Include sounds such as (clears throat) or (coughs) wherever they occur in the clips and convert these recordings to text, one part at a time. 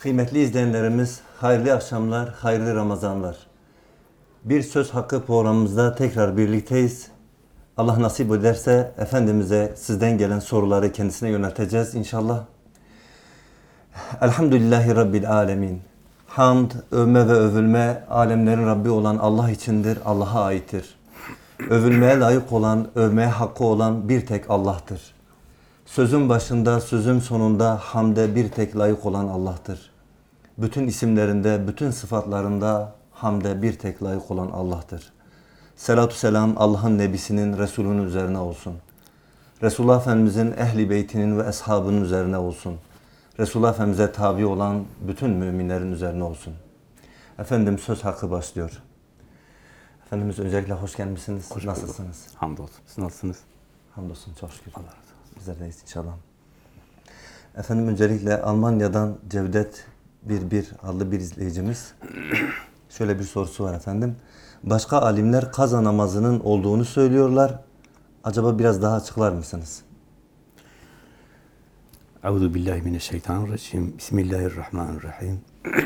Kıymetli izleyenlerimiz, hayırlı akşamlar, hayırlı Ramazanlar. Bir Söz Hakkı programımızda tekrar birlikteyiz. Allah nasip ederse Efendimiz'e sizden gelen soruları kendisine yönelteceğiz inşallah. Elhamdülillahi Rabbil Alemin. Hamd, övme ve övülme alemlerin Rabbi olan Allah içindir, Allah'a aittir. Övülmeye layık olan, övmeye hakkı olan bir tek Allah'tır. Sözün başında, sözün sonunda hamde bir tek layık olan Allah'tır. Bütün isimlerinde, bütün sıfatlarında hamde bir tek layık olan Allah'tır. Selatü selam Allah'ın Nebisinin, Resulünün üzerine olsun. Resulullah Efendimizin ehli beytinin ve eshabının üzerine olsun. Resulullah Efendimiz'e tabi olan bütün müminlerin üzerine olsun. Efendim söz hakkı başlıyor. Efendimiz öncelikle hoş gelmişsiniz. Nasılsınız? Hamdolsun. Siz nasılsınız? Hamdolsun çok şükür. Allah razı olsun. Bizler deyiz inşallah. Efendim öncelikle Almanya'dan Cevdet bir bir adlı bir izleyicimiz. (clears throat) Şöyle bir sorusu var efendim. Başka alimler kaza namazının olduğunu söylüyorlar. Acaba biraz daha açıklar mısınız? Euzu billahi mineşşeytanirracim. Bismillahirrahmanirrahim. (clears throat)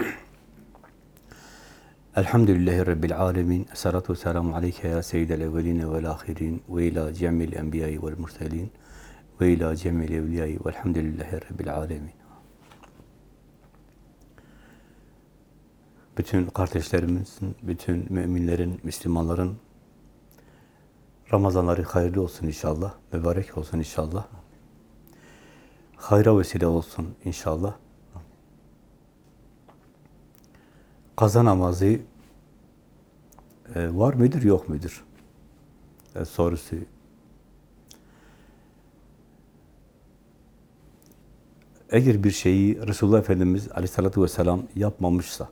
Elhamdülillahi Rabbil alemin. Esselatu vesselamu aleyke ya seyyidel evveline vel ahirin ve ila cemil enbiyayı vel murselin ve ila cemil evliyayı velhamdülillahi Rabbil alemin. Bütün kardeşlerimizin, bütün müminlerin, Müslümanların Ramazanları hayırlı olsun inşallah, mübarek olsun inşallah. Hayra vesile olsun inşallah. Kaza namazı e, var mıdır, yok mudur? E, sorusu. Eğer bir şeyi Resulullah Efendimiz aleyhissalatü vesselam yapmamışsa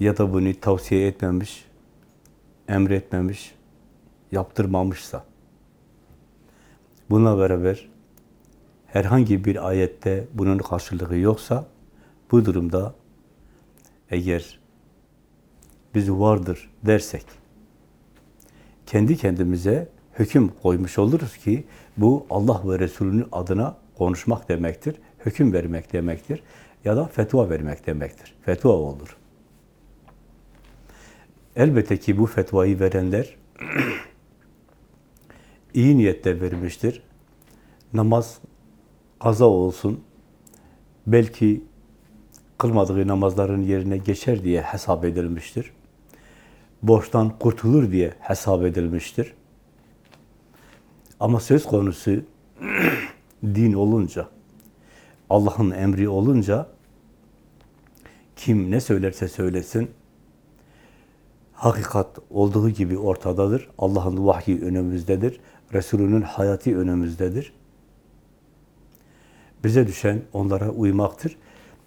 ya da bunu tavsiye etmemiş, emretmemiş, yaptırmamışsa bununla beraber herhangi bir ayette bunun karşılığı yoksa bu durumda eğer biz vardır dersek kendi kendimize hüküm koymuş oluruz ki bu Allah ve Resulünün adına konuşmak demektir, hüküm vermek demektir ya da fetva vermek demektir. Fetva olur. Elbette ki bu fetvayı verenler (clears throat) iyi niyetle vermiştir. Namaz kaza olsun, belki kılmadığı namazların yerine geçer diye hesap edilmiştir. Borçtan kurtulur diye hesap edilmiştir. Ama söz konusu (clears throat) din olunca, Allah'ın emri olunca kim ne söylerse söylesin hakikat olduğu gibi ortadadır. Allah'ın vahyi önümüzdedir. Resulünün hayatı önümüzdedir. Bize düşen onlara uymaktır.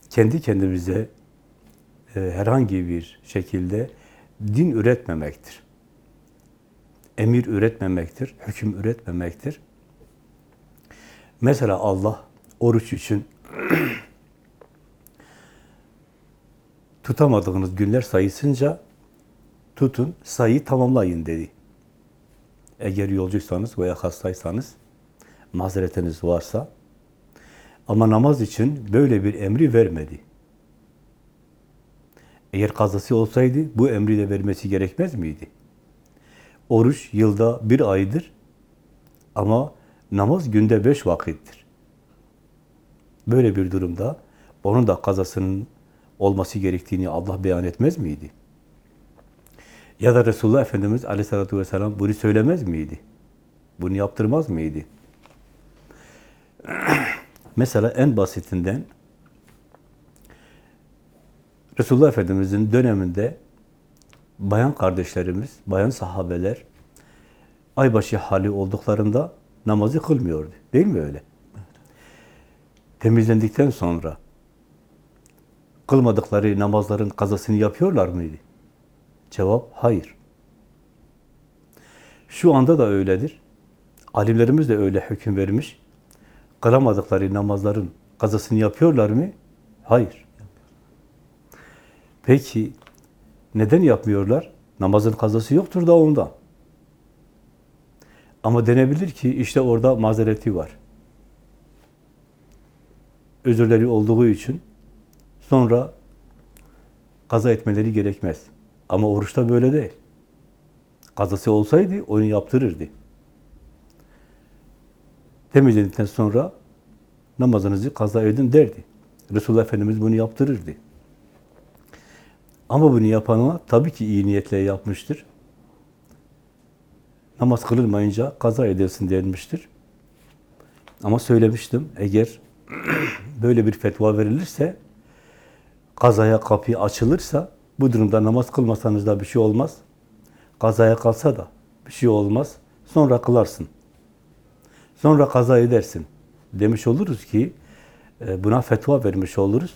Kendi kendimize e, herhangi bir şekilde din üretmemektir. Emir üretmemektir, hüküm üretmemektir. Mesela Allah oruç için (clears throat) tutamadığınız günler sayısınca tutun, sayıyı tamamlayın dedi. Eğer yolcuysanız veya hastaysanız, mazeretiniz varsa, ama namaz için böyle bir emri vermedi. Eğer kazası olsaydı bu emri de vermesi gerekmez miydi? Oruç yılda bir aydır ama namaz günde beş vakittir. Böyle bir durumda onun da kazasının olması gerektiğini Allah beyan etmez miydi? Ya da Resulullah Efendimiz aleyhissalatü vesselam bunu söylemez miydi? Bunu yaptırmaz mıydı? (clears throat) Mesela en basitinden Resulullah Efendimiz'in döneminde bayan kardeşlerimiz, bayan sahabeler aybaşı hali olduklarında namazı kılmıyordu. Değil mi öyle? Temizlendikten sonra kılmadıkları namazların kazasını yapıyorlar mıydı? Cevap hayır. Şu anda da öyledir. Alimlerimiz de öyle hüküm vermiş. Kılamadıkları namazların kazasını yapıyorlar mı? Hayır. Peki neden yapmıyorlar? Namazın kazası yoktur da ondan. Ama denebilir ki işte orada mazereti var. özürleri olduğu için sonra kaza etmeleri gerekmez. Ama oruçta böyle değil. Kazası olsaydı onu yaptırırdı. Temizledikten sonra namazınızı kaza edin derdi. Resulullah Efendimiz bunu yaptırırdı. Ama bunu yapana tabii ki iyi niyetle yapmıştır. Namaz kılınmayınca kaza edilsin denmiştir. Ama söylemiştim, eğer (clears throat) böyle bir fetva verilirse, kazaya kapı açılırsa, bu durumda namaz kılmasanız da bir şey olmaz. Kazaya kalsa da bir şey olmaz. Sonra kılarsın. Sonra kaza edersin. Demiş oluruz ki, e, buna fetva vermiş oluruz.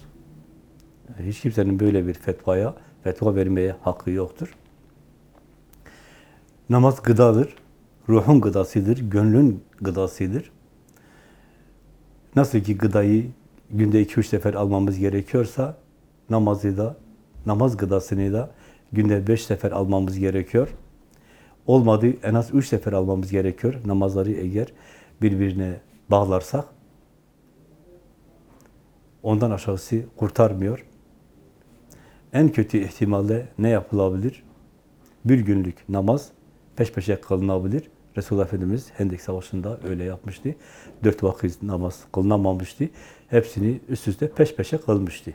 E, Hiç kimsenin böyle bir fetvaya, fetva vermeye hakkı yoktur. Namaz gıdadır. Ruhun gıdasıdır, gönlün gıdasıdır. Nasıl ki gıdayı günde iki üç sefer almamız gerekiyorsa, namazı da, namaz gıdasını da günde beş sefer almamız gerekiyor. Olmadı en az üç sefer almamız gerekiyor. Namazları eğer birbirine bağlarsak, ondan aşağısı kurtarmıyor. En kötü ihtimalle ne yapılabilir? Bir günlük namaz peş peşe kılınabilir. Resulullah Efendimiz Hendek Savaşı'nda öyle yapmıştı. Dört vakit namaz kılınamamıştı. Hepsini üst üste peş peşe kılmıştı.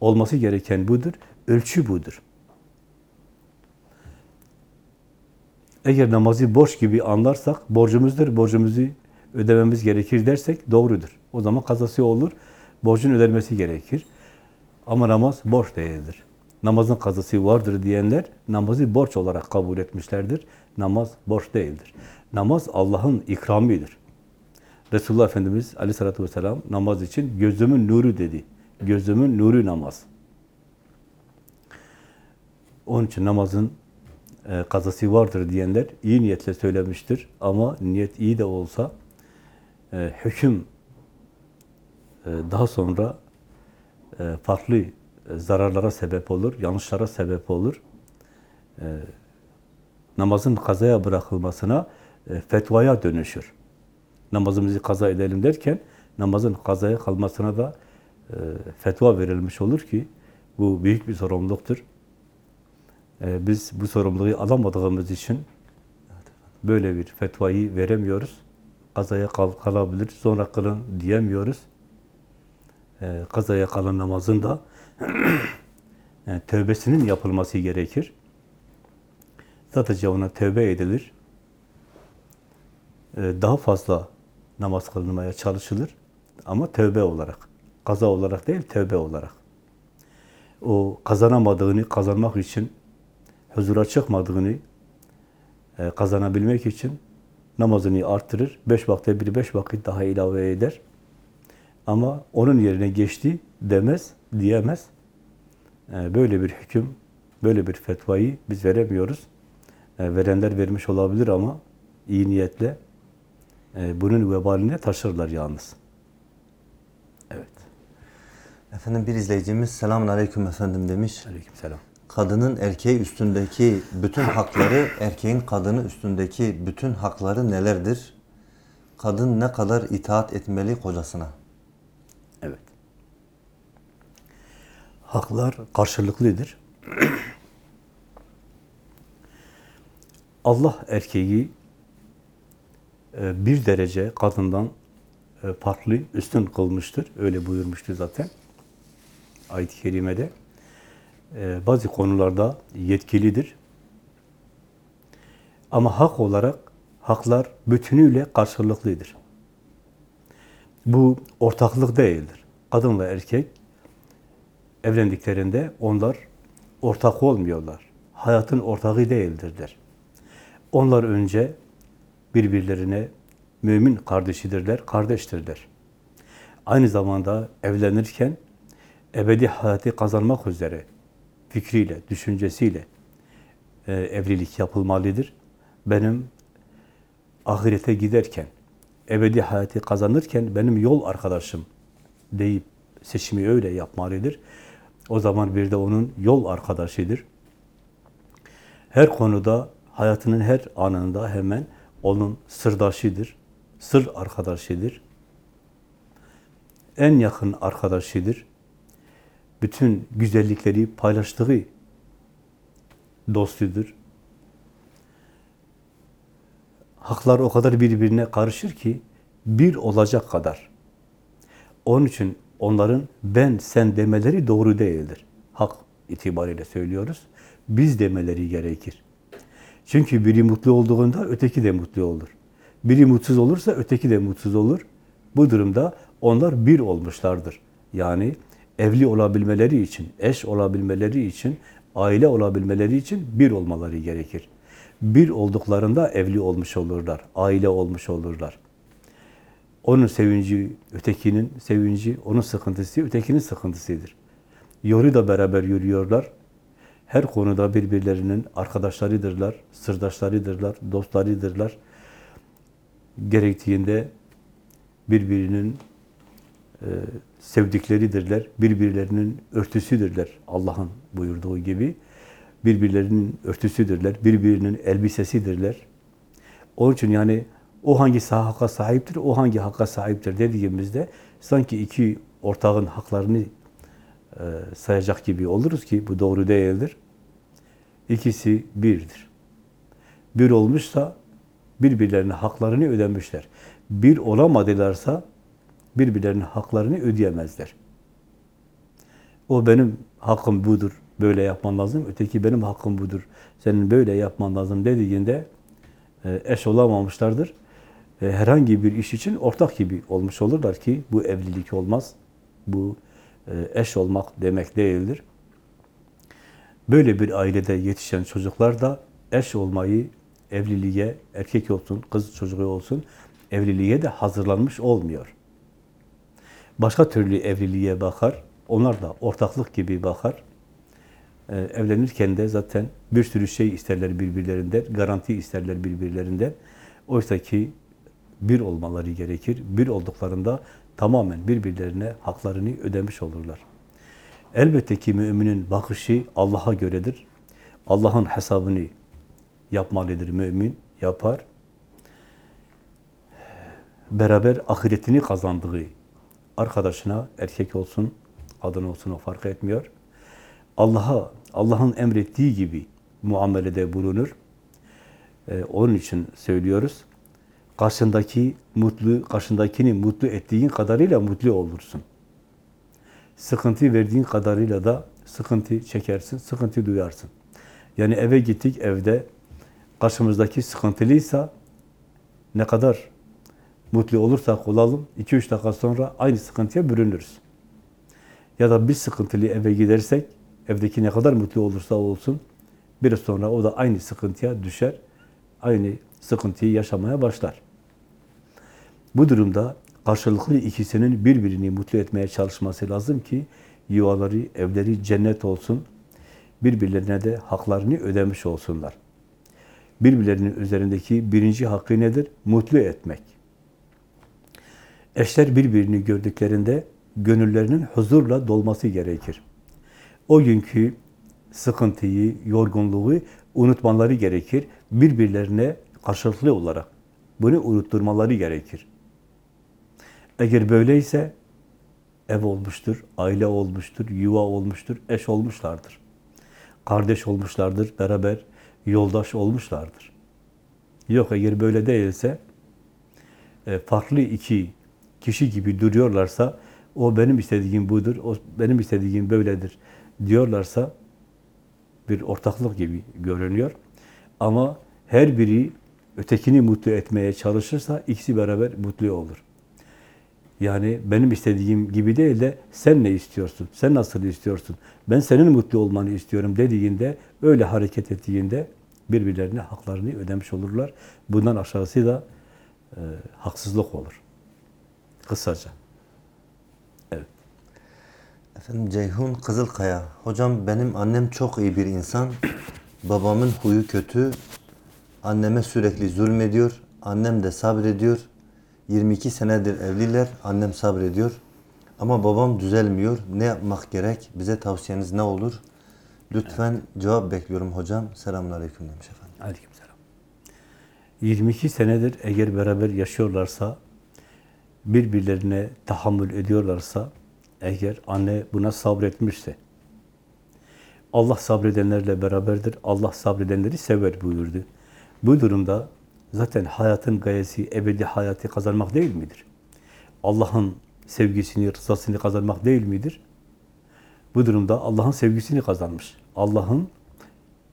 Olması gereken budur. Ölçü budur. Eğer namazı borç gibi anlarsak, borcumuzdur, borcumuzu ödememiz gerekir dersek doğrudur. O zaman kazası olur, borcun ödenmesi gerekir. Ama namaz borç değildir. Namazın kazası vardır diyenler namazı borç olarak kabul etmişlerdir. Namaz borç değildir. Namaz Allah'ın ikramidir. Resulullah Efendimiz aleyhissalatü vesselam namaz için gözümün nuru dedi. Gözümün nuru namaz. Onun için namazın e, kazası vardır diyenler iyi niyetle söylemiştir. Ama niyet iyi de olsa e, hüküm e, daha sonra farklı zararlara sebep olur, yanlışlara sebep olur. E, namazın kazaya bırakılmasına e, fetvaya dönüşür. Namazımızı kaza edelim derken namazın kazaya kalmasına da e, fetva verilmiş olur ki bu büyük bir sorumluluktur. E, biz bu sorumluluğu alamadığımız için böyle bir fetvayı veremiyoruz. Kazaya kal kalabilir, sonra kılın diyemiyoruz. E, kazaya kalan namazın da (clears throat) yani tövbesinin yapılması gerekir. Sadece ona tövbe edilir. E, daha fazla namaz kılınmaya çalışılır. Ama tövbe olarak. Kaza olarak değil, tövbe olarak. O kazanamadığını kazanmak için, huzura çıkmadığını e, kazanabilmek için namazını arttırır. Beş vakte bir beş vakit daha ilave eder. Ama onun yerine geçti demez, diyemez. E, böyle bir hüküm, böyle bir fetvayı biz veremiyoruz. E, verenler vermiş olabilir ama iyi niyetle e, bunun vebalini taşırlar yalnız. Evet. Efendim bir izleyicimiz selamun aleyküm efendim demiş. Aleykümselam. Kadının erkeği üstündeki bütün hakları, erkeğin kadını üstündeki bütün hakları nelerdir? Kadın ne kadar itaat etmeli kocasına? Evet. Haklar karşılıklıdır. Allah erkeği e, bir derece kadından e, farklı, üstün kılmıştır. Öyle buyurmuştu zaten ayet-i kerimede. E, Bazı konularda yetkilidir. Ama hak olarak haklar bütünüyle karşılıklıdır. Bu ortaklık değildir. Kadın ve erkek evlendiklerinde onlar ortak olmuyorlar. Hayatın ortağı değildirler. Onlar önce birbirlerine mümin kardeşidirler, kardeştirler. Aynı zamanda evlenirken ebedi hayatı kazanmak üzere fikriyle, düşüncesiyle e, evlilik yapılmalıdır. Benim ahirete giderken, ebedi hayatı kazanırken benim yol arkadaşım deyip seçimi öyle yapmalıdır. O zaman bir de onun yol arkadaşıdır. Her konuda, hayatının her anında hemen onun sırdaşıdır, sır arkadaşıdır. en yakın arkadaşıdır. Bütün güzellikleri paylaştığı dostudur. Haklar o kadar birbirine karışır ki bir olacak kadar. Onun için onların ben sen demeleri doğru değildir. Hak itibariyle söylüyoruz. Biz demeleri gerekir. Çünkü biri mutlu olduğunda öteki de mutlu olur. Biri mutsuz olursa öteki de mutsuz olur. Bu durumda onlar bir olmuşlardır. Yani evli olabilmeleri için, eş olabilmeleri için, aile olabilmeleri için bir olmaları gerekir. Bir olduklarında evli olmuş olurlar, aile olmuş olurlar. Onun sevinci, ötekinin sevinci, onun sıkıntısı, ötekinin sıkıntısıdır. Yolu da beraber yürüyorlar. Her konuda birbirlerinin arkadaşlarıdırlar, sırdaşlarıdırlar, dostlarıdırlar. Gerektiğinde birbirinin e, sevdikleridirler, birbirlerinin örtüsüdürler. Allah'ın buyurduğu gibi birbirlerinin örtüsüdürler, birbirinin elbisesidirler. Onun için yani o hangi hakka sahiptir, o hangi hakka sahiptir dediğimizde sanki iki ortağın haklarını e, sayacak gibi oluruz ki bu doğru değildir. İkisi birdir. Bir olmuşsa birbirlerine haklarını ödemişler. Bir olamadılarsa birbirlerinin haklarını ödeyemezler. O benim hakkım budur, böyle yapman lazım. Öteki benim hakkım budur, senin böyle yapman lazım dediğinde e, eş olamamışlardır. E, Herhangi bir iş için ortak gibi olmuş olurlar ki bu evlilik olmaz. Bu e, eş olmak demek değildir. Böyle bir ailede yetişen çocuklar da eş olmayı evliliğe, erkek olsun, kız çocuğu olsun, evliliğe de hazırlanmış olmuyor. Başka türlü evliliğe bakar, onlar da ortaklık gibi bakar. Ee, evlenirken de zaten bir sürü şey isterler birbirlerinden, garanti isterler birbirlerinden. Oysa ki bir olmaları gerekir. Bir olduklarında tamamen birbirlerine haklarını ödemiş olurlar. Elbette ki müminin bakışı Allah'a göredir. Allah'ın hesabını yapmalıdır mümin, yapar. Beraber ahiretini kazandığı arkadaşına, erkek olsun, kadın olsun o fark etmiyor. Allah'a, Allah'ın emrettiği gibi muamelede bulunur. Ee, onun için söylüyoruz. Karşındaki mutlu, karşındakini mutlu ettiğin kadarıyla mutlu olursun. Sıkıntı verdiğin kadarıyla da sıkıntı çekersin, sıkıntı duyarsın. Yani eve gittik, evde karşımızdaki sıkıntılıysa ne kadar mutlu olursak olalım, 2-3 dakika sonra aynı sıkıntıya bürünürüz. Ya da bir sıkıntılı eve gidersek, evdeki ne kadar mutlu olursa olsun, biraz sonra o da aynı sıkıntıya düşer, aynı sıkıntıyı yaşamaya başlar. Bu durumda karşılıklı ikisinin birbirini mutlu etmeye çalışması lazım ki yuvaları, evleri cennet olsun, birbirlerine de haklarını ödemiş olsunlar. Birbirlerinin üzerindeki birinci hakkı nedir? Mutlu etmek. Eşler birbirini gördüklerinde gönüllerinin huzurla dolması gerekir. O günkü sıkıntıyı, yorgunluğu unutmaları gerekir. Birbirlerine karşılıklı olarak bunu unutturmaları gerekir. Eğer böyleyse ev olmuştur, aile olmuştur, yuva olmuştur, eş olmuşlardır. Kardeş olmuşlardır, beraber yoldaş olmuşlardır. Yok eğer böyle değilse e, farklı iki kişi gibi duruyorlarsa o benim istediğim budur, o benim istediğim böyledir diyorlarsa bir ortaklık gibi görünüyor. Ama her biri ötekini mutlu etmeye çalışırsa ikisi beraber mutlu olur. Yani benim istediğim gibi değil de sen ne istiyorsun? Sen nasıl istiyorsun? Ben senin mutlu olmanı istiyorum dediğinde, öyle hareket ettiğinde birbirlerine haklarını ödemiş olurlar. Bundan aşağısı da e, haksızlık olur. Kısaca. Evet. Efendim Ceyhun Kızılkaya. Hocam benim annem çok iyi bir insan. Babamın huyu kötü. Anneme sürekli zulmediyor. Annem de sabrediyor. 22 senedir evliler. Annem sabrediyor. Ama babam düzelmiyor. Ne yapmak gerek? Bize tavsiyeniz ne olur? Lütfen cevap bekliyorum hocam. Selamünaleyküm demiş efendim. Aleykümselam. 22 senedir eğer beraber yaşıyorlarsa birbirlerine tahammül ediyorlarsa, eğer anne buna sabretmişse, Allah sabredenlerle beraberdir, Allah sabredenleri sever buyurdu. Bu durumda zaten hayatın gayesi ebedi hayatı kazanmak değil midir? Allah'ın sevgisini, rızasını kazanmak değil midir? Bu durumda Allah'ın sevgisini kazanmış. Allah'ın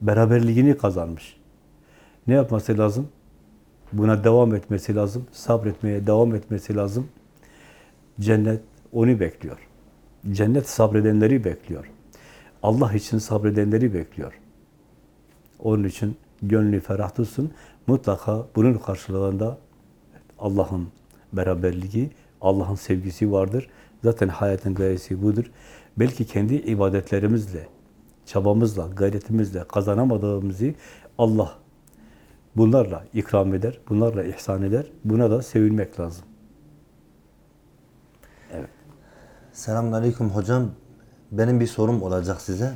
beraberliğini kazanmış. Ne yapması lazım? Buna devam etmesi lazım. Sabretmeye devam etmesi lazım. Cennet onu bekliyor. Cennet sabredenleri bekliyor. Allah için sabredenleri bekliyor. Onun için gönlü ferah tutsun. Mutlaka bunun karşılığında Allah'ın beraberliği, Allah'ın sevgisi vardır. Zaten hayatın gayesi budur. Belki kendi ibadetlerimizle, çabamızla, gayretimizle kazanamadığımızı Allah bunlarla ikram eder, bunlarla ihsan eder. Buna da sevinmek lazım. Evet. Selamünaleyküm hocam. Benim bir sorum olacak size.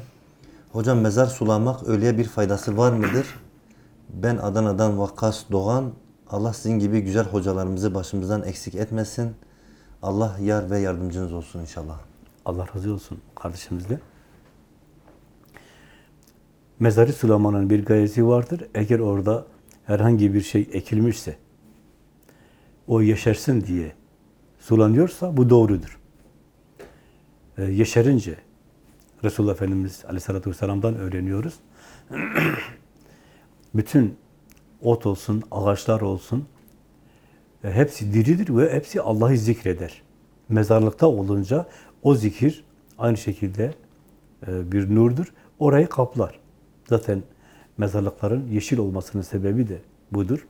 Hocam mezar sulamak ölüye bir faydası var mıdır? Ben Adana'dan Vakkas Doğan. Allah sizin gibi güzel hocalarımızı başımızdan eksik etmesin. Allah yar ve yardımcınız olsun inşallah. Allah razı olsun kardeşimizle. Mezarı sulamanın bir gayesi vardır. Eğer orada herhangi bir şey ekilmişse, o yeşersin diye sulanıyorsa bu doğrudur. Ee, yeşerince Resulullah Efendimiz Aleyhisselatü Vesselam'dan öğreniyoruz. (clears throat) Bütün ot olsun, ağaçlar olsun, e, hepsi diridir ve hepsi Allah'ı zikreder. Mezarlıkta olunca o zikir aynı şekilde e, bir nurdur. Orayı kaplar. Zaten mezarlıkların yeşil olmasının sebebi de budur.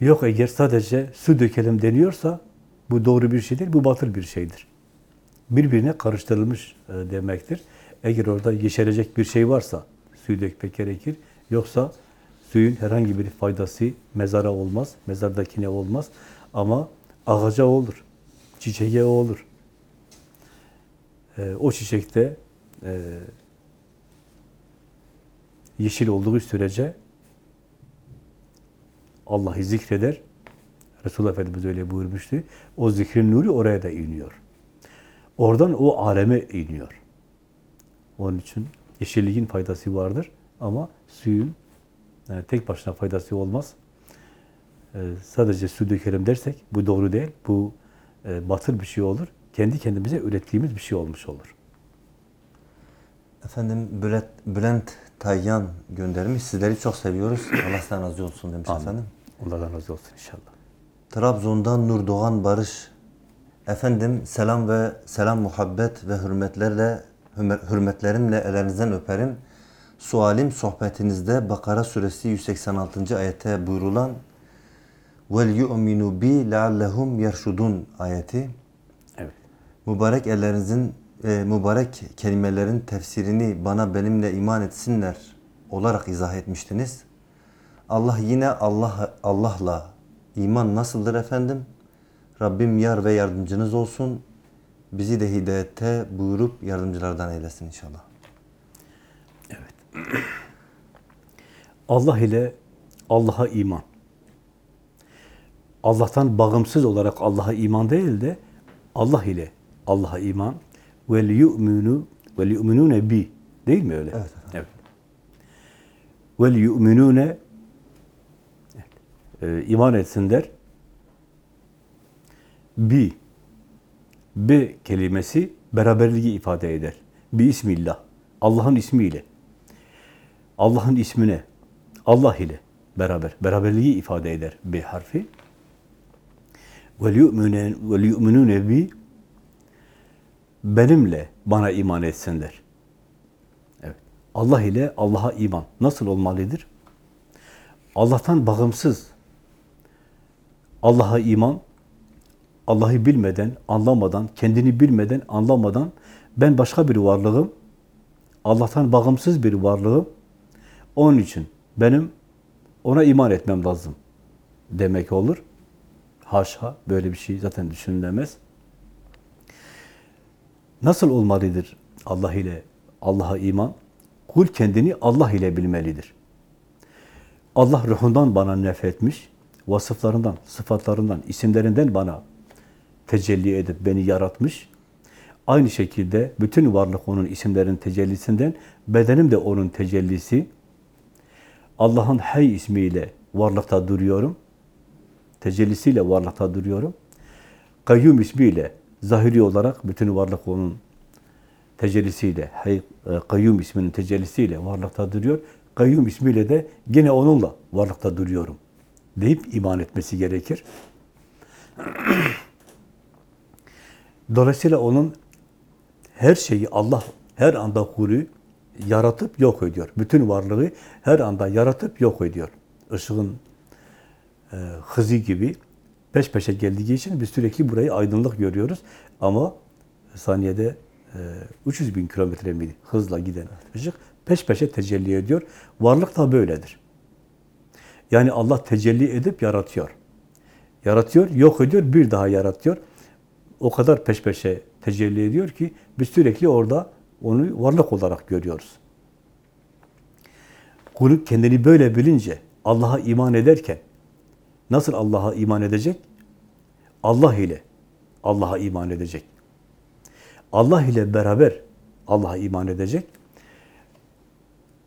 Yok eğer sadece su dökelim deniyorsa bu doğru bir şey değil, bu batıl bir şeydir. Birbirine karıştırılmış e, demektir. Eğer orada yeşerecek bir şey varsa suyu dökmek gerekir. Yoksa suyun herhangi bir faydası mezara olmaz, mezardakine olmaz. Ama ağaca olur, çiçeğe olur. E, o çiçekte e, yeşil olduğu sürece Allah'ı zikreder. Resulullah Efendimiz öyle buyurmuştu. O zikrin nuru oraya da iniyor. Oradan o aleme iniyor. Onun için yeşilliğin faydası vardır ama suyun yani tek başına faydası olmaz. Ee, sadece su dökelim dersek bu doğru değil. Bu e, batıl bir şey olur. Kendi kendimize ürettiğimiz bir şey olmuş olur. Efendim Bülent, Bülent Tayyan göndermiş. Sizleri çok seviyoruz. (coughs) Allah sizden razı olsun demiş Amin. efendim. Onlardan razı olsun inşallah. Trabzon'dan Nur Doğan Barış. Efendim selam ve selam muhabbet ve hürmetlerle hürme- hürmetlerimle ellerinizden öperim. Sualim sohbetinizde Bakara suresi 186. ayette buyurulan vel yu'minu bi leallehum yerşudun ayeti. Evet. Mübarek ellerinizin e, mübarek kelimelerin tefsirini bana benimle iman etsinler olarak izah etmiştiniz. Allah yine Allah Allah'la iman nasıldır efendim? Rabbim yar ve yardımcınız olsun. Bizi de hidayette buyurup yardımcılardan eylesin inşallah. Allah ile Allah'a iman. Allah'tan bağımsız olarak Allah'a iman değil de Allah ile Allah'a iman. Vel yu'minu vel yu'minune bi. Değil mi öyle? Evet. Evet. Vel yu'minune e, iman etsinler. Bi. B kelimesi beraberliği ifade eder. Bi ismillah. Allah'ın ismiyle. Allah'ın ismine, Allah ile beraber, beraberliği ifade eder B harfi. وَلْيُؤْمِنُونَ وَلْيُؤْمِنُونَ bi Benimle bana iman etsinler. Evet. Allah ile Allah'a iman nasıl olmalıdır? Allah'tan bağımsız. Allah'a iman, Allah'ı bilmeden, anlamadan, kendini bilmeden, anlamadan ben başka bir varlığım, Allah'tan bağımsız bir varlığım, onun için benim ona iman etmem lazım demek olur. Haşa böyle bir şey zaten düşünülemez. Nasıl olmalıdır Allah ile Allah'a iman? Kul kendini Allah ile bilmelidir. Allah ruhundan bana nefretmiş. vasıflarından, sıfatlarından, isimlerinden bana tecelli edip beni yaratmış. Aynı şekilde bütün varlık onun isimlerin tecellisinden, bedenim de onun tecellisi. Allah'ın Hay ismiyle varlıkta duruyorum. Tecellisiyle varlıkta duruyorum. Kayyum ismiyle zahiri olarak bütün varlık onun tecellisiyle, Hay, e, Kayyum isminin tecellisiyle varlıkta duruyor. Kayyum ismiyle de gene onunla varlıkta duruyorum deyip iman etmesi gerekir. (clears throat) Dolayısıyla onun her şeyi Allah her anda kuru yaratıp yok ediyor. Bütün varlığı her anda yaratıp yok ediyor. Işığın e, hızı gibi peş peşe geldiği için biz sürekli burayı aydınlık görüyoruz. Ama saniyede e, 300 bin kilometre miydi hızla giden ışık peş peşe tecelli ediyor. Varlık da böyledir. Yani Allah tecelli edip yaratıyor. Yaratıyor, yok ediyor, bir daha yaratıyor. O kadar peş peşe tecelli ediyor ki biz sürekli orada onu varlık olarak görüyoruz. Kul kendini böyle bilince, Allah'a iman ederken nasıl Allah'a iman edecek? Allah ile Allah'a iman edecek. Allah ile beraber Allah'a iman edecek.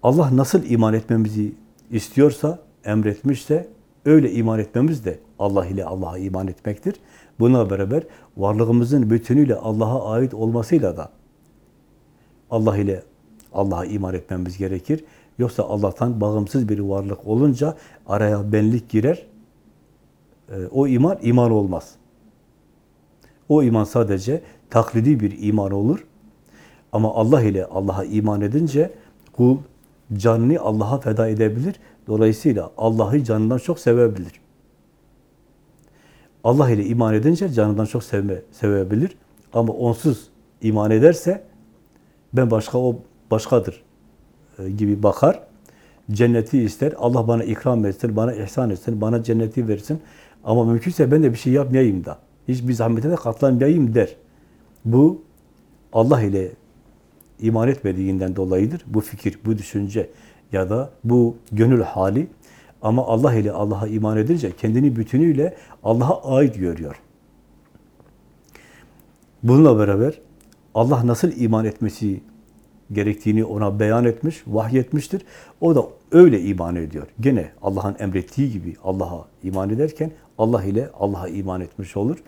Allah nasıl iman etmemizi istiyorsa, emretmişse öyle iman etmemiz de Allah ile Allah'a iman etmektir. Buna beraber varlığımızın bütünüyle Allah'a ait olmasıyla da Allah ile Allah'a iman etmemiz gerekir. Yoksa Allah'tan bağımsız bir varlık olunca araya benlik girer. Ee, O iman, iman olmaz. O iman sadece taklidi bir iman olur. Ama Allah ile Allah'a iman edince kul canını Allah'a feda edebilir. Dolayısıyla Allah'ı canından çok sevebilir. Allah ile iman edince canından çok sevme, sevebilir. Ama onsuz iman ederse ben başka, o başkadır e, gibi bakar. Cenneti ister. Allah bana ikram etsin, bana ihsan etsin, bana cenneti versin. Ama mümkünse ben de bir şey yapmayayım da. Hiçbir zahmete de katlanmayayım der. Bu Allah ile iman etmediğinden dolayıdır. Bu fikir, bu düşünce ya da bu gönül hali. Ama Allah ile Allah'a iman edince kendini bütünüyle Allah'a ait görüyor. Bununla beraber Allah nasıl iman etmesi gerektiğini ona beyan etmiş, vahyetmiştir. O da öyle iman ediyor. Gene Allah'ın emrettiği gibi Allah'a iman ederken Allah ile Allah'a iman etmiş olur.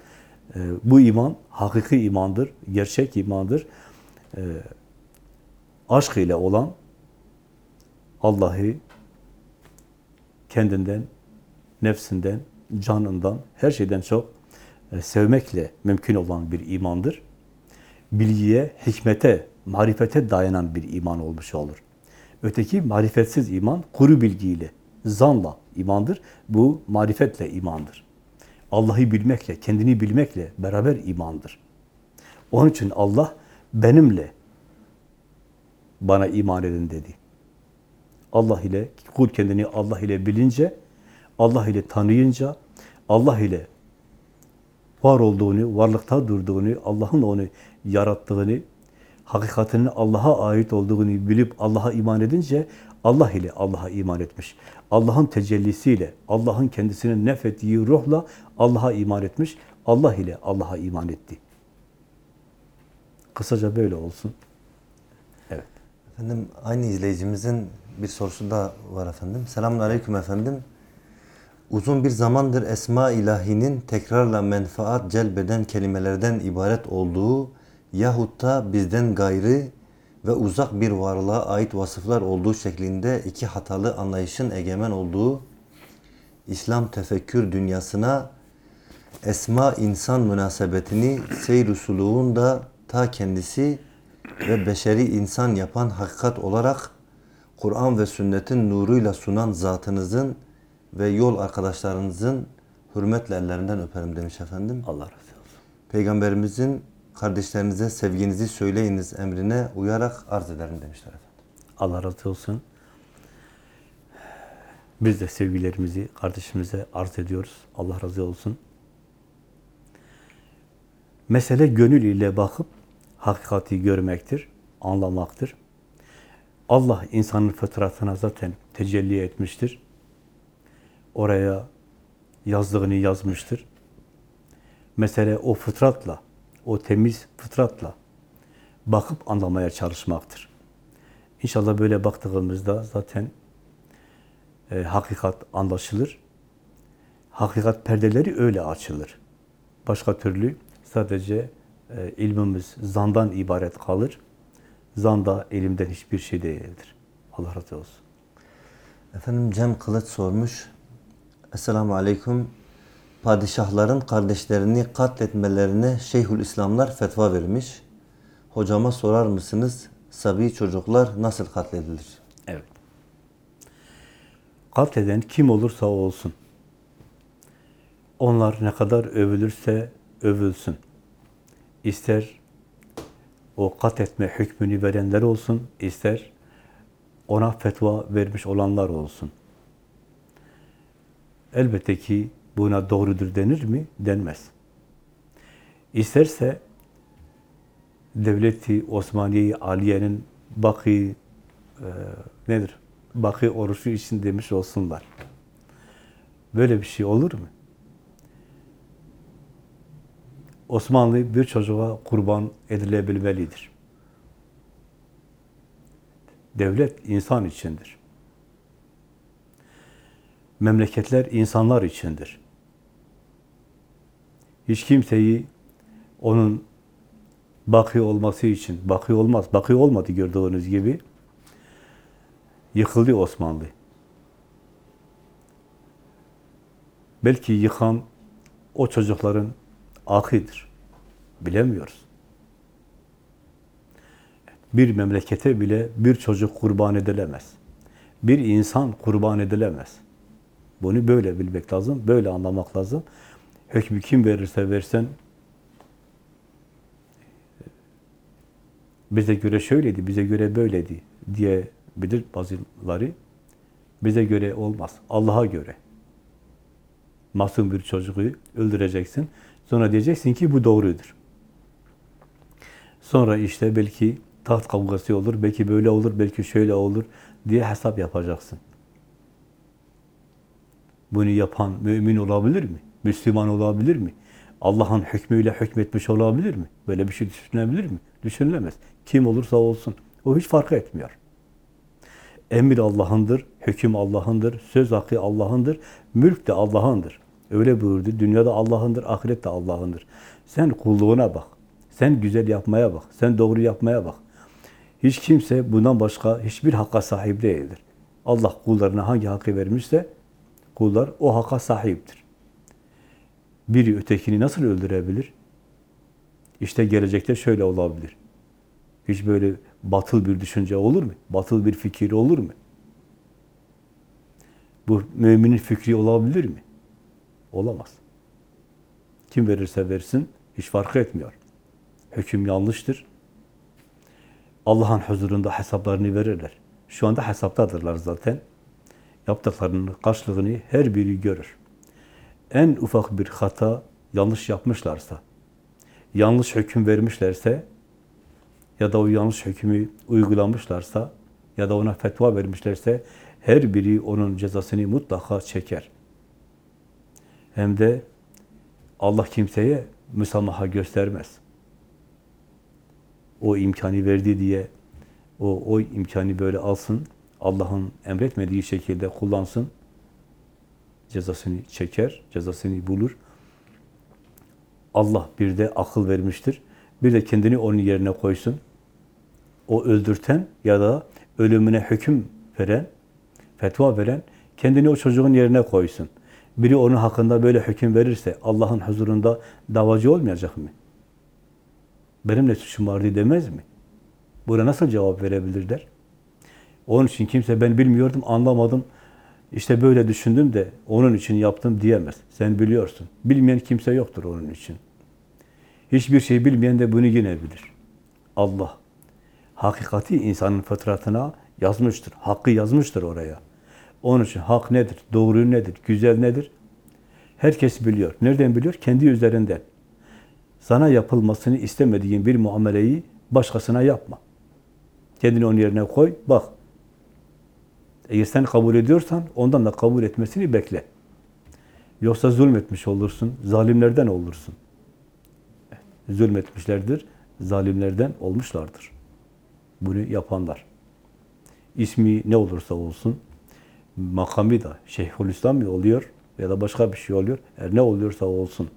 Ee, bu iman hakiki imandır, gerçek imandır. Ee, aşk ile olan Allah'ı kendinden, nefsinden, canından, her şeyden çok e, sevmekle mümkün olan bir imandır. Bilgiye, hikmete, marifete dayanan bir iman olmuş olur. Öteki marifetsiz iman, kuru bilgiyle, zanla imandır. Bu marifetle imandır. Allah'ı bilmekle, kendini bilmekle beraber imandır. Onun için Allah benimle bana iman edin dedi. Allah ile, kul kendini Allah ile bilince, Allah ile tanıyınca, Allah ile var olduğunu, varlıkta durduğunu, Allah'ın onu yarattığını, hakikatinin Allah'a ait olduğunu bilip Allah'a iman edince, Allah ile Allah'a iman etmiş. Allah'ın tecellisiyle, Allah'ın kendisinin nefettiği ruhla Allah'a iman etmiş. Allah ile Allah'a iman etti. Kısaca böyle olsun. Evet. Efendim aynı izleyicimizin bir sorusu da var efendim. Selamun aleyküm efendim. Uzun bir zamandır esma ilahinin tekrarla menfaat celbeden kelimelerden ibaret olduğu yahut da bizden gayrı ve uzak bir varlığa ait vasıflar olduğu şeklinde iki hatalı anlayışın egemen olduğu İslam tefekkür dünyasına esma insan münasebetini seyr da ta kendisi ve beşeri insan yapan hakikat olarak Kur'an ve sünnetin nuruyla sunan zatınızın ve yol arkadaşlarınızın hürmetle ellerinden öperim demiş efendim. Allah razı olsun. Peygamberimizin kardeşlerinize sevginizi söyleyiniz emrine uyarak arz ederim demişler efendim. Allah razı olsun. Biz de sevgilerimizi kardeşimize arz ediyoruz. Allah razı olsun. Mesele gönül ile bakıp hakikati görmektir, anlamaktır. Allah insanın fıtratına zaten tecelli etmiştir. Oraya yazdığını yazmıştır. Mesele o fıtratla, o temiz fıtratla bakıp anlamaya çalışmaktır. İnşallah böyle baktığımızda zaten e, hakikat anlaşılır. Hakikat perdeleri öyle açılır. Başka türlü sadece e, ilmimiz zandan ibaret kalır. Zan da ilimden hiçbir şey değildir. Allah razı olsun. Efendim Cem Kılıç sormuş. Esselamu Aleyküm. Padişahların kardeşlerini katletmelerine Şeyhül İslamlar fetva vermiş. Hocama sorar mısınız? Sabi çocuklar nasıl katledilir? Evet. Katleden kim olursa olsun. Onlar ne kadar övülürse övülsün. İster o katletme hükmünü verenler olsun, ister ona fetva vermiş olanlar olsun. Elbette ki buna doğrudur denir mi? Denmez. İsterse Devleti Osmaniye-i Aliye'nin Bakı e, nedir? Bakı orucu için demiş olsunlar. Böyle bir şey olur mu? Osmanlı bir çocuğa kurban edilebilmelidir. Devlet insan içindir. Memleketler insanlar içindir. Hiç kimseyi onun bakı olması için, bakı olmaz, bakı olmadı gördüğünüz gibi yıkıldı Osmanlı. Belki yıkan o çocukların ahıdır. Bilemiyoruz. Bir memlekete bile bir çocuk kurban edilemez. Bir insan kurban edilemez. Bunu böyle bilmek lazım, böyle anlamak lazım. Hükmü kim verirse versen bize göre şöyleydi, bize göre böyleydi diye bilir bazıları. Bize göre olmaz. Allah'a göre. Masum bir çocuğu öldüreceksin. Sonra diyeceksin ki bu doğrudur. Sonra işte belki taht kavgası olur, belki böyle olur, belki şöyle olur diye hesap yapacaksın. Bunu yapan mümin olabilir mi? Müslüman olabilir mi? Allah'ın hükmüyle hükmetmiş olabilir mi? Böyle bir şey düşünebilir mi? Düşünülemez. Kim olursa olsun. O hiç fark etmiyor. Emir Allah'ındır, hüküm Allah'ındır, söz hakkı Allah'ındır, mülk de Allah'ındır. Öyle buyurdu. Dünyada Allah'ındır, ahiret de Allah'ındır. Sen kulluğuna bak. Sen güzel yapmaya bak. Sen doğru yapmaya bak. Hiç kimse bundan başka hiçbir hakka sahip değildir. Allah kullarına hangi hakkı vermişse kullar o hakka sahiptir. Biri ötekini nasıl öldürebilir? İşte gelecekte şöyle olabilir. Hiç böyle batıl bir düşünce olur mu? Batıl bir fikir olur mu? Bu müminin fikri olabilir mi? Olamaz. Kim verirse versin, hiç fark etmiyor. Hüküm yanlıştır. Allah'ın huzurunda hesaplarını verirler. Şu anda hesaptadırlar zaten. Yaptıklarının karşılığını her biri görür. En ufak bir hata, yanlış yapmışlarsa, yanlış hüküm vermişlerse ya da o yanlış hükmü uygulamışlarsa ya da ona fetva vermişlerse her biri onun cezasını mutlaka çeker. Hem de Allah kimseye müsamaha göstermez. O imkanı verdi diye o, o imkanı böyle alsın, Allah'ın emretmediği şekilde kullansın, cezasını çeker, cezasını bulur. Allah bir de akıl vermiştir. Bir de kendini onun yerine koysun. O öldürten ya da ölümüne hüküm veren, fetva veren kendini o çocuğun yerine koysun. Biri onun hakkında böyle hüküm verirse Allah'ın huzurunda davacı olmayacak mı? Benimle suçum vardı demez mi? Buna nasıl cevap verebilirler? Onun için kimse ben bilmiyordum, anlamadım, işte böyle düşündüm de onun için yaptım diyemez. Sen biliyorsun. Bilmeyen kimse yoktur onun için. Hiçbir şey bilmeyen de bunu yine bilir. Allah hakikati insanın fıtratına yazmıştır. Hakkı yazmıştır oraya. Onun için hak nedir, doğru nedir, güzel nedir? Herkes biliyor. Nereden biliyor? Kendi üzerinden. Sana yapılmasını istemediğin bir muameleyi başkasına yapma. Kendini onun yerine koy, bak. Eğer sen kabul ediyorsan ondan da kabul etmesini bekle. Yoksa zulmetmiş olursun, zalimlerden olursun. Zulmetmişlerdir, zalimlerden olmuşlardır. Bunu yapanlar. İsmi ne olursa olsun, makamı da Şeyhülislam mı oluyor ya da başka bir şey oluyor. Her ne oluyorsa olsun.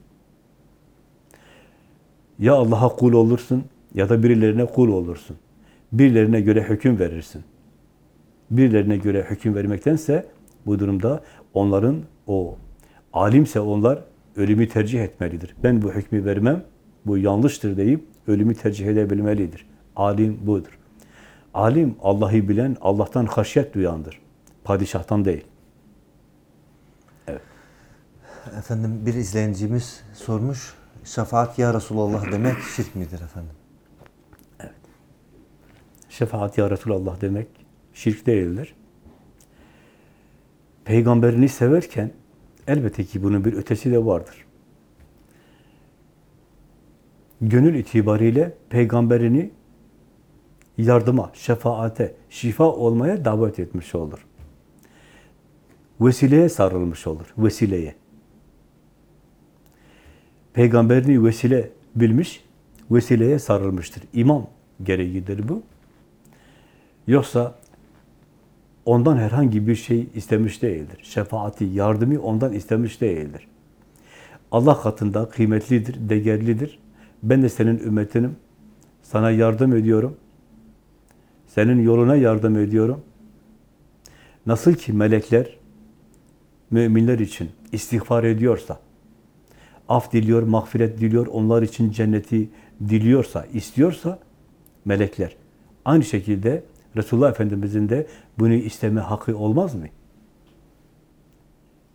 Ya Allah'a kul olursun ya da birilerine kul olursun. Birilerine göre hüküm verirsin. Birilerine göre hüküm vermektense bu durumda onların o alimse onlar ölümü tercih etmelidir. Ben bu hükmü vermem, bu yanlıştır deyip ölümü tercih edebilmelidir. Alim budur. Alim Allah'ı bilen, Allah'tan haşyet duyandır. Padişahtan değil. Efendim bir izleyicimiz sormuş. Şefaat ya Resulallah demek şirk midir efendim? Şefaat ya Resulallah demek şirk değildir. Peygamberini severken elbette ki bunun bir ötesi de vardır. Gönül itibariyle peygamberini yardıma, şefaate, şifa olmaya davet etmiş olur. Vesileye sarılmış olur, vesileye. Peygamberini vesile bilmiş, vesileye sarılmıştır. İman gereğidir bu. Yoksa ondan herhangi bir şey istemiş değildir. Şefaati, yardımı ondan istemiş değildir. Allah katında kıymetlidir, değerlidir. Ben de senin ümmetinim. Sana yardım ediyorum. Senin yoluna yardım ediyorum. Nasıl ki melekler müminler için istiğfar ediyorsa, af diliyor, mağfiret diliyor, onlar için cenneti diliyorsa, istiyorsa melekler. Aynı şekilde Resulullah Efendimizin de bunu isteme hakkı olmaz mı?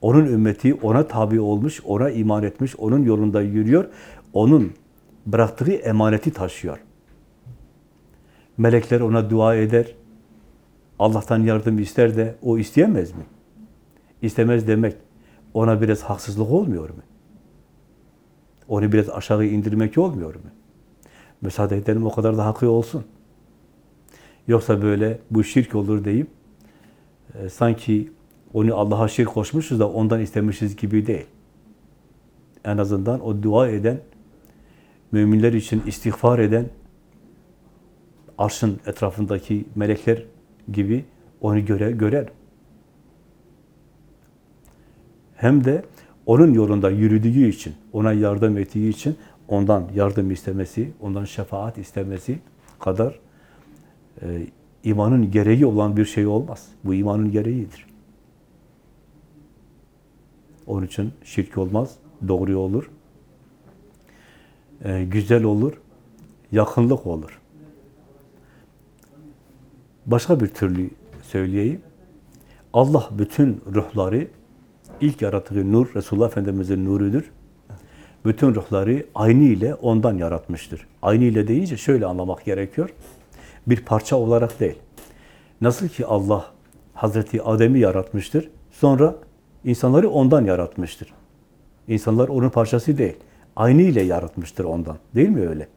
Onun ümmeti ona tabi olmuş, ona iman etmiş, onun yolunda yürüyor, onun bıraktığı emaneti taşıyor. Melekler ona dua eder, Allah'tan yardım ister de o isteyemez mi? İstemez demek ona biraz haksızlık olmuyor mu? Onu biraz aşağı indirmek olmuyor mu? Müsaade edelim o kadar da hakkı olsun. Yoksa böyle bu şirk olur deyip e, sanki onu Allah'a şirk koşmuşuz da ondan istemişiz gibi değil. En azından o dua eden, müminler için istiğfar eden, arşın etrafındaki melekler gibi onu göre, görer. Hem de onun yolunda yürüdüğü için, ona yardım ettiği için ondan yardım istemesi, ondan şefaat istemesi kadar e, imanın gereği olan bir şey olmaz. Bu imanın gereğidir. Onun için şirk olmaz, doğru olur, e, güzel olur, yakınlık olur. Başka bir türlü söyleyeyim. Allah bütün ruhları, ilk yarattığı nur, Resulullah Efendimiz'in nurudur. Bütün ruhları aynı ile ondan yaratmıştır. Aynı ile deyince şöyle anlamak gerekiyor. Bir parça olarak değil. Nasıl ki Allah Hazreti Adem'i yaratmıştır, sonra insanları ondan yaratmıştır. İnsanlar onun parçası değil. Aynı ile yaratmıştır ondan. Değil mi öyle?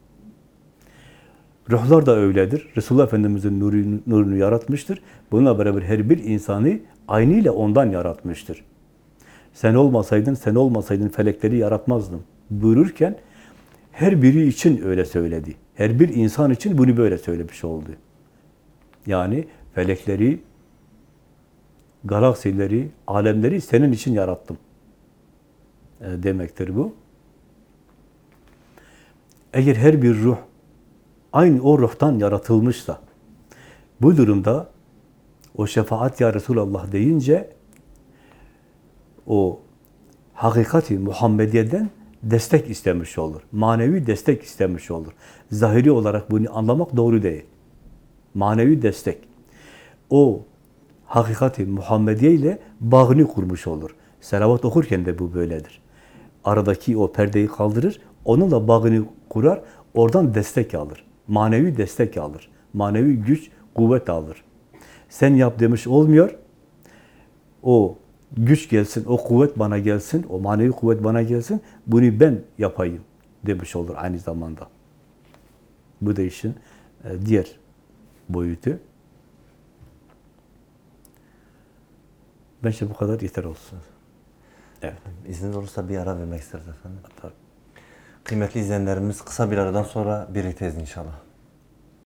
Ruhlar da öyledir. Resulullah Efendimiz'in nurunu, nurunu yaratmıştır. Bununla beraber her bir insanı aynı ile ondan yaratmıştır. Sen olmasaydın, sen olmasaydın felekleri yaratmazdım buyururken her biri için öyle söyledi. Her bir insan için bunu böyle söylemiş oldu. Yani felekleri, galaksileri, alemleri senin için yarattım e, demektir bu. Eğer her bir ruh aynı o ruhtan yaratılmışsa, bu durumda o şefaat ya Resulallah deyince o hakikati Muhammediye'den destek istemiş olur. Manevi destek istemiş olur. Zahiri olarak bunu anlamak doğru değil. Manevi destek. O hakikati Muhammediye ile bağını kurmuş olur. Selavat okurken de bu böyledir. Aradaki o perdeyi kaldırır, onunla bağını kurar, oradan destek alır. Manevi destek alır. Manevi güç, kuvvet alır. Sen yap demiş olmuyor. O güç gelsin, o kuvvet bana gelsin, o manevi kuvvet bana gelsin, bunu ben yapayım demiş olur aynı zamanda. Bu da işin e, diğer boyutu. Bence bu kadar yeter olsun. Evet. İzniniz olursa bir ara vermek isteriz efendim. Tabii. Kıymetli izleyenlerimiz kısa bir aradan sonra birlikteyiz inşallah.